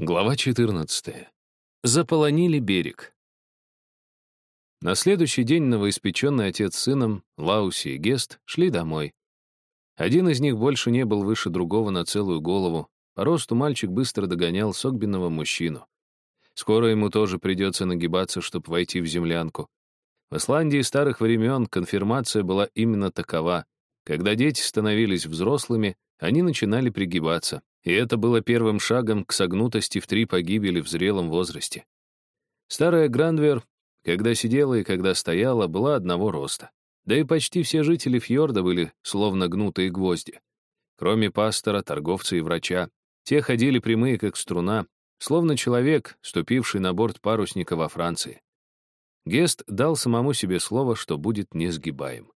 Глава 14. Заполонили берег. На следующий день новоиспеченный отец с сыном, Лауси и Гест, шли домой. Один из них больше не был выше другого на целую голову. По росту мальчик быстро догонял согбенного мужчину. Скоро ему тоже придется нагибаться, чтобы войти в землянку. В Исландии старых времен конфирмация была именно такова. Когда дети становились взрослыми, они начинали пригибаться, и это было первым шагом к согнутости в три погибели в зрелом возрасте. Старая Грандвер, когда сидела и когда стояла, была одного роста. Да и почти все жители фьорда были словно гнутые гвозди. Кроме пастора, торговца и врача. Те ходили прямые, как струна, словно человек, ступивший на борт парусника во Франции. Гест дал самому себе слово, что будет несгибаем.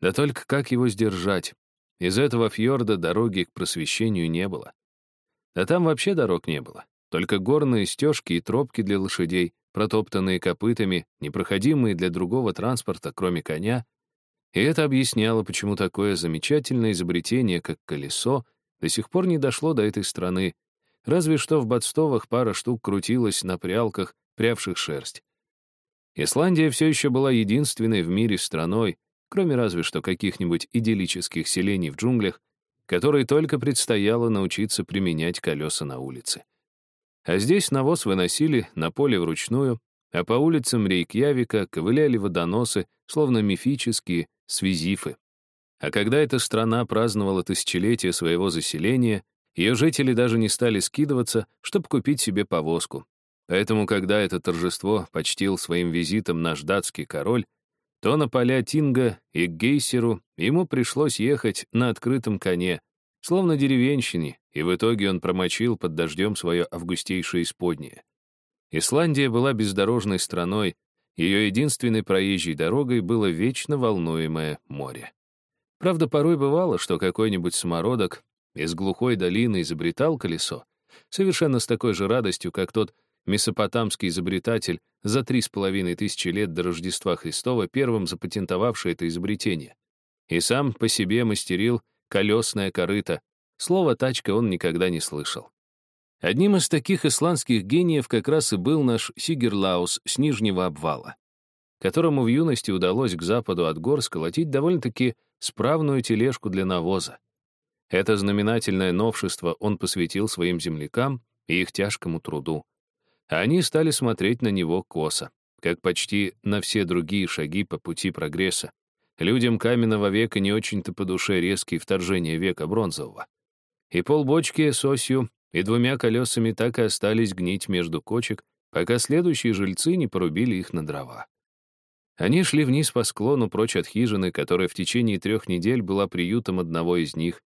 Да только как его сдержать? Из этого фьорда дороги к просвещению не было. Да там вообще дорог не было. Только горные стежки и тропки для лошадей, протоптанные копытами, непроходимые для другого транспорта, кроме коня. И это объясняло, почему такое замечательное изобретение, как колесо, до сих пор не дошло до этой страны. Разве что в Бадстовах пара штук крутилась на прялках, прявших шерсть. Исландия все еще была единственной в мире страной, кроме разве что каких-нибудь идиллических селений в джунглях, которые только предстояло научиться применять колеса на улице. А здесь навоз выносили на поле вручную, а по улицам Рейкьявика ковыляли водоносы, словно мифические свизифы. А когда эта страна праздновала тысячелетие своего заселения, ее жители даже не стали скидываться, чтобы купить себе повозку. Поэтому, когда это торжество почтил своим визитом наш датский король, то на поля Тинга и к Гейсеру ему пришлось ехать на открытом коне, словно деревенщине, и в итоге он промочил под дождем свое августейшее исподнее. Исландия была бездорожной страной, ее единственной проезжей дорогой было вечно волнуемое море. Правда, порой бывало, что какой-нибудь самородок из глухой долины изобретал колесо, совершенно с такой же радостью, как тот месопотамский изобретатель, за три с половиной тысячи лет до Рождества Христова первым запатентовавший это изобретение. И сам по себе мастерил колесное корыто. Слово «тачка» он никогда не слышал. Одним из таких исландских гениев как раз и был наш Сигерлаус с Нижнего обвала, которому в юности удалось к западу от гор сколотить довольно-таки справную тележку для навоза. Это знаменательное новшество он посвятил своим землякам и их тяжкому труду они стали смотреть на него косо, как почти на все другие шаги по пути прогресса. Людям каменного века не очень-то по душе резкие вторжения века бронзового. И полбочки с осью и двумя колесами так и остались гнить между кочек, пока следующие жильцы не порубили их на дрова. Они шли вниз по склону прочь от хижины, которая в течение трех недель была приютом одного из них,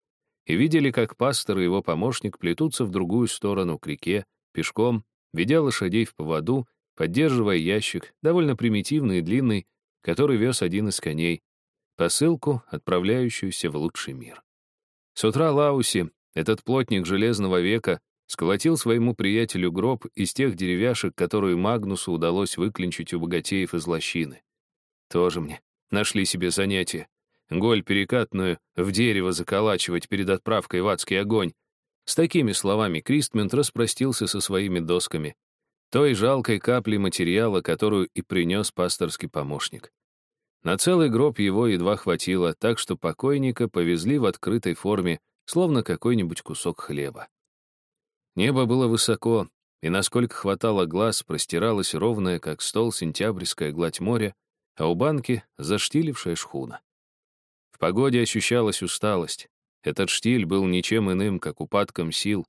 и видели, как пастор и его помощник плетутся в другую сторону к реке, пешком, ведя лошадей в поводу, поддерживая ящик, довольно примитивный и длинный, который вез один из коней, посылку, отправляющуюся в лучший мир. С утра Лауси, этот плотник железного века, сколотил своему приятелю гроб из тех деревяшек, которые Магнусу удалось выклинчить у богатеев из лощины. Тоже мне нашли себе занятие. Голь перекатную в дерево заколачивать перед отправкой в адский огонь, с такими словами Кристмент распростился со своими досками, той жалкой каплей материала, которую и принес пасторский помощник. На целый гроб его едва хватило, так что покойника повезли в открытой форме, словно какой-нибудь кусок хлеба. Небо было высоко, и насколько хватало глаз, простиралась ровная, как стол, сентябрьская гладь моря, а у банки — заштилившая шхуна. В погоде ощущалась усталость, этот штиль был ничем иным, как упадком сил.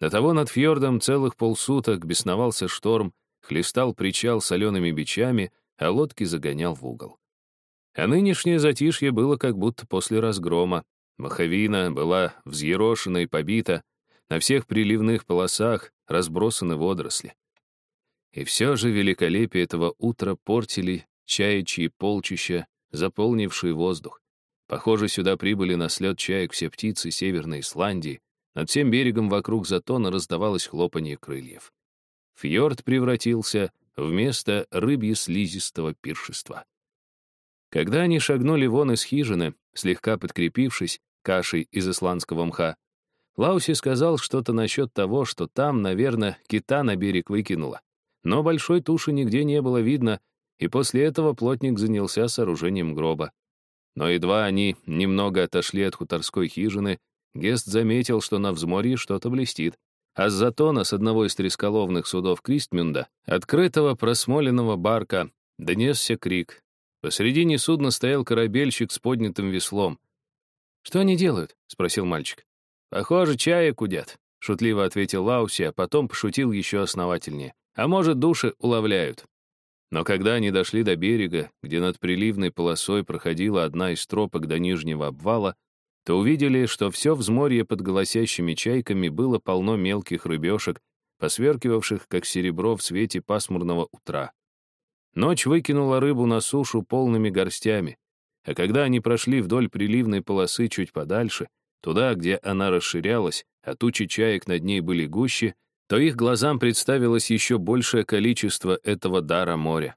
До того над фьордом целых полсуток бесновался шторм, хлестал причал солеными бичами, а лодки загонял в угол. А нынешнее затишье было как будто после разгрома. Маховина была взъерошена и побита, на всех приливных полосах разбросаны водоросли. И все же великолепие этого утра портили чаячьи полчища, заполнившие воздух. Похоже, сюда прибыли на слет чаек все птицы Северной Исландии. Над всем берегом вокруг затона раздавалось хлопанье крыльев. Фьорд превратился в место рыбье-слизистого пиршества. Когда они шагнули вон из хижины, слегка подкрепившись кашей из исландского мха, Лауси сказал что-то насчет того, что там, наверное, кита на берег выкинуло. Но большой туши нигде не было видно, и после этого плотник занялся сооружением гроба. Но едва они немного отошли от хуторской хижины, Гест заметил, что на взморье что-то блестит. А с затона с одного из тресколовных судов Кристмюнда, открытого просмоленного барка, донесся крик. Посредине судна стоял корабельщик с поднятым веслом. «Что они делают?» — спросил мальчик. «Похоже, чаек удят», — шутливо ответил Лауси, а потом пошутил еще основательнее. «А может, души уловляют». Но когда они дошли до берега, где над приливной полосой проходила одна из тропок до нижнего обвала, то увидели, что все взморье под голосящими чайками было полно мелких рыбешек, посверкивавших, как серебро в свете пасмурного утра. Ночь выкинула рыбу на сушу полными горстями, а когда они прошли вдоль приливной полосы чуть подальше, туда, где она расширялась, а тучи чаек над ней были гуще, то их глазам представилось еще большее количество этого дара моря.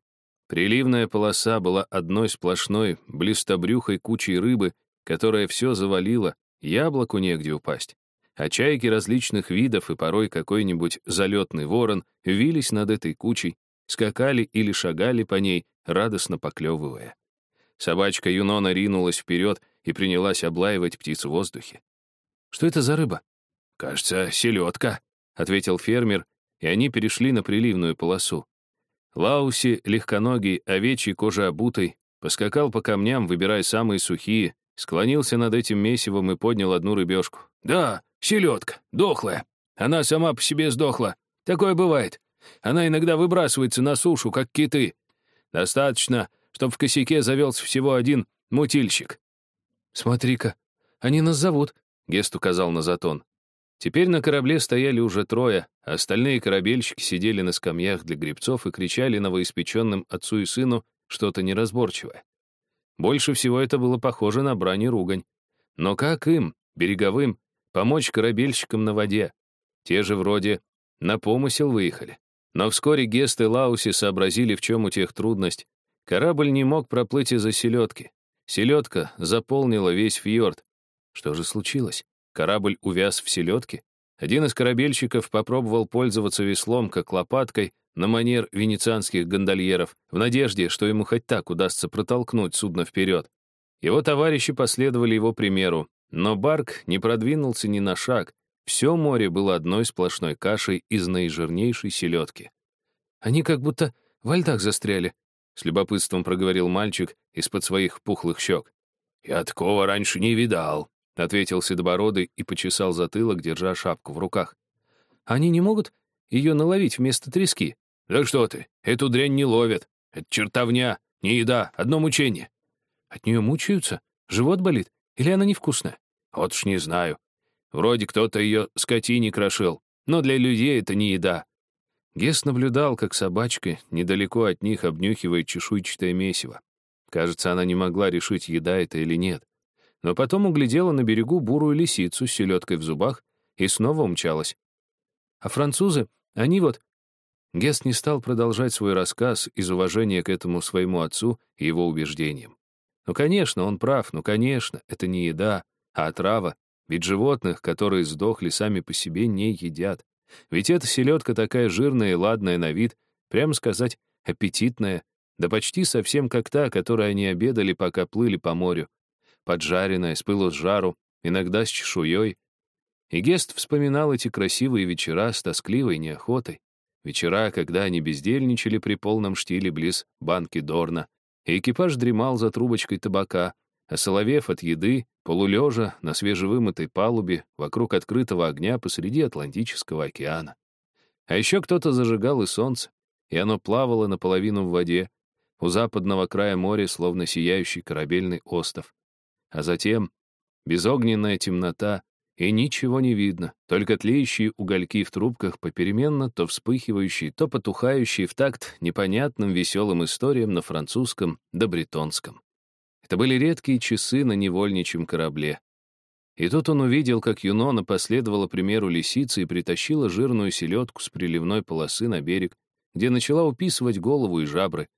Приливная полоса была одной сплошной, блистобрюхой кучей рыбы, которая все завалила, яблоку негде упасть. А чайки различных видов и порой какой-нибудь залетный ворон вились над этой кучей, скакали или шагали по ней, радостно поклевывая. Собачка Юнона ринулась вперед и принялась облаивать птиц в воздухе. «Что это за рыба?» «Кажется, селедка», — ответил фермер, и они перешли на приливную полосу. Лауси, легконогий, овечий кожа обутой, поскакал по камням, выбирая самые сухие, Склонился над этим месивом и поднял одну рыбешку. «Да, селедка, дохлая. Она сама по себе сдохла. Такое бывает. Она иногда выбрасывается на сушу, как киты. Достаточно, чтобы в косяке завелся всего один мутильщик». «Смотри-ка, они нас зовут», — Гест указал на затон. Теперь на корабле стояли уже трое, а остальные корабельщики сидели на скамьях для гребцов и кричали новоиспеченным отцу и сыну что-то неразборчивое. Больше всего это было похоже на брань и ругань. Но как им, береговым, помочь корабельщикам на воде? Те же вроде на помысел выехали. Но вскоре Гест и Лауси сообразили, в чем у тех трудность. Корабль не мог проплыть из-за селедки. Селедка заполнила весь фьорд. Что же случилось? Корабль увяз в селедке? Один из корабельщиков попробовал пользоваться веслом, как лопаткой, на манер венецианских гондольеров, в надежде, что ему хоть так удастся протолкнуть судно вперед. Его товарищи последовали его примеру, но Барк не продвинулся ни на шаг. Все море было одной сплошной кашей из наижирнейшей селедки. «Они как будто во льдах застряли», — с любопытством проговорил мальчик из-под своих пухлых щек. «Я такого раньше не видал», — ответил Седобородый и почесал затылок, держа шапку в руках. «Они не могут ее наловить вместо трески?» «Да что ты, эту дрянь не ловят. Это чертовня, не еда, одно мучение». «От нее мучаются? Живот болит? Или она невкусная?» «Вот уж не знаю. Вроде кто-то ее скотине крошил, но для людей это не еда». Гес наблюдал, как собачка недалеко от них обнюхивает чешуйчатое месиво. Кажется, она не могла решить, еда это или нет. Но потом углядела на берегу бурую лисицу с селедкой в зубах и снова умчалась. А французы, они вот Гест не стал продолжать свой рассказ из уважения к этому своему отцу и его убеждениям. Ну, конечно, он прав, ну, конечно, это не еда, а отрава, ведь животных, которые сдохли сами по себе, не едят. Ведь эта селедка такая жирная и ладная на вид, прямо сказать, аппетитная, да почти совсем как та, которой они обедали, пока плыли по морю. Поджаренная, с пылу с жару, иногда с чешуей. И Гест вспоминал эти красивые вечера с тоскливой неохотой. Вечера, когда они бездельничали при полном штиле близ банки Дорна, и экипаж дремал за трубочкой табака, а соловев от еды, полулежа на свежевымытой палубе вокруг открытого огня посреди Атлантического океана. А еще кто-то зажигал и солнце, и оно плавало наполовину в воде, у западного края моря, словно сияющий корабельный остров. А затем безогненная темнота, и ничего не видно, только тлеющие угольки в трубках попеременно то вспыхивающие, то потухающие в такт непонятным веселым историям на французском да бретонском. Это были редкие часы на невольничьем корабле. И тут он увидел, как Юнона последовала примеру лисицы и притащила жирную селедку с приливной полосы на берег, где начала уписывать голову и жабры.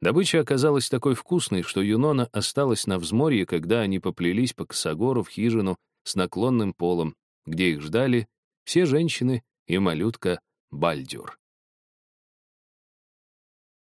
Добыча оказалась такой вкусной, что Юнона осталась на взморье, когда они поплелись по косогору в хижину, с наклонным полом, где их ждали все женщины и малютка Бальдюр.